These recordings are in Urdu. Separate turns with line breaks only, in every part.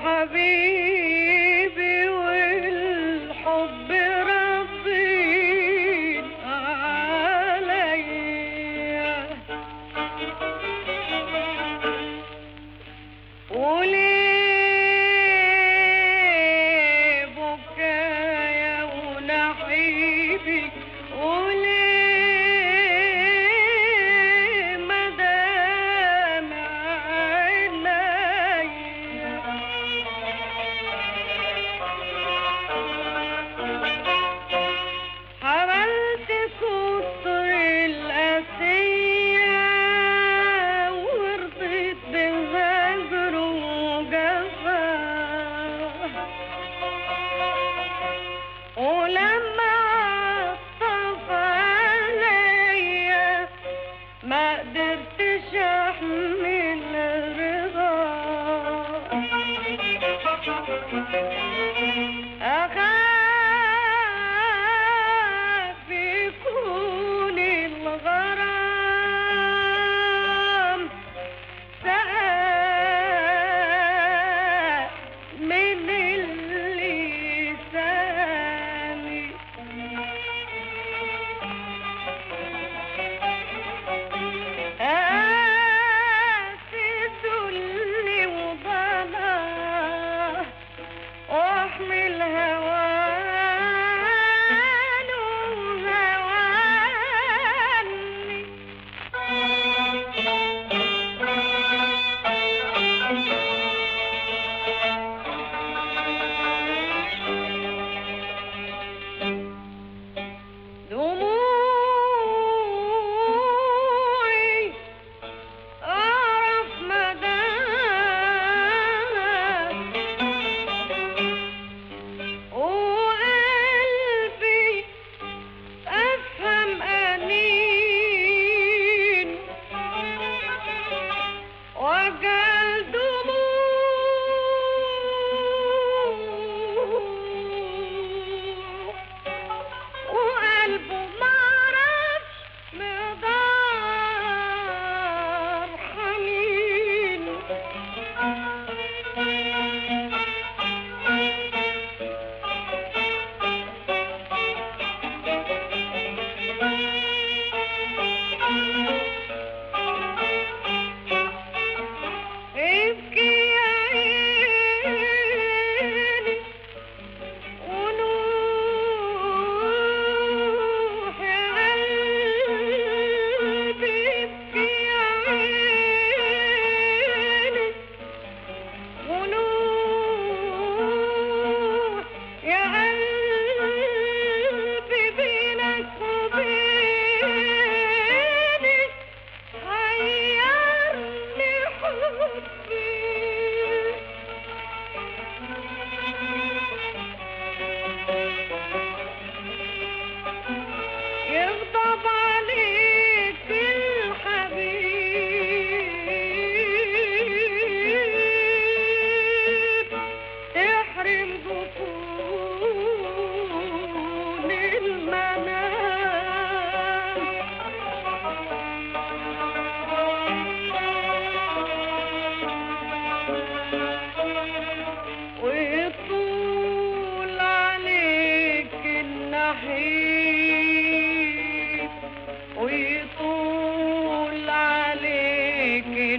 وحبيبي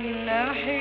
عليك